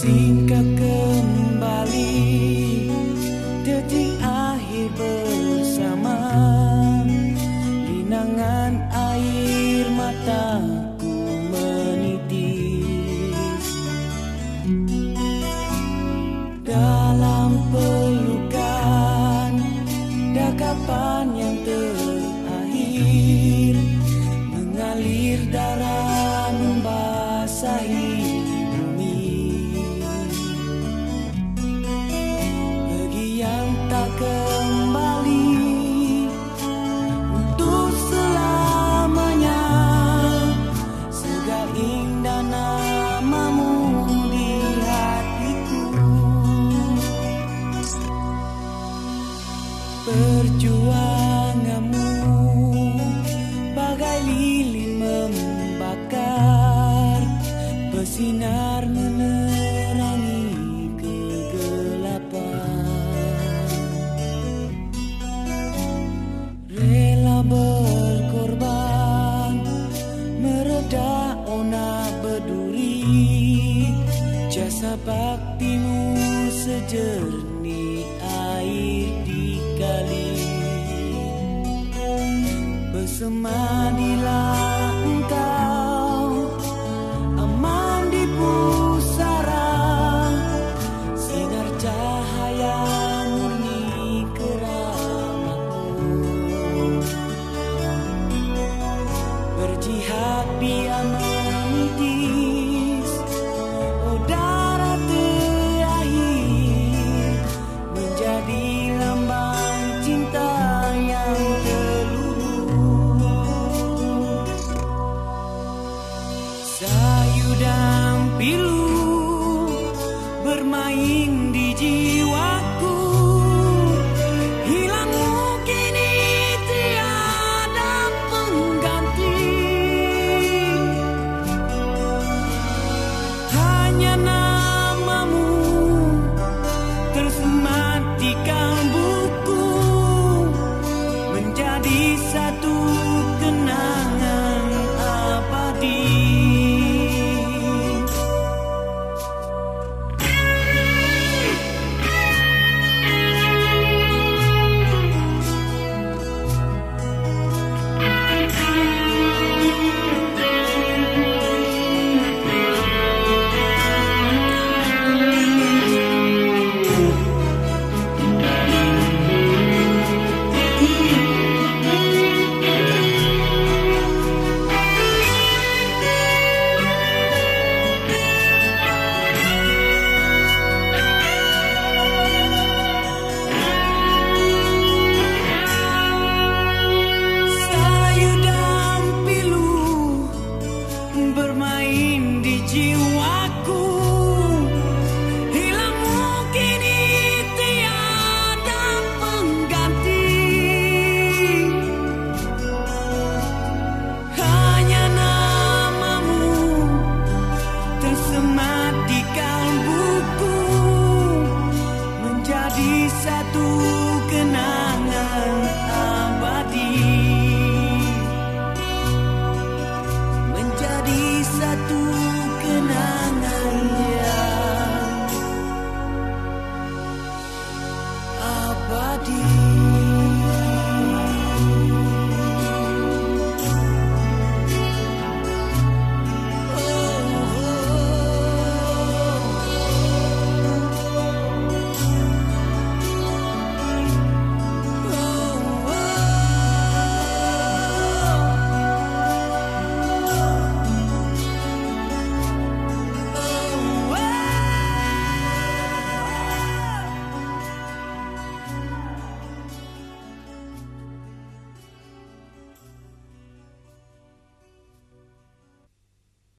singkat kembali. Perjuanganmu bagai lili membakar Bersinar menerangi kegelapan. Rela berkorban meredah onak berduri Jasa baktimu sejernih. money é do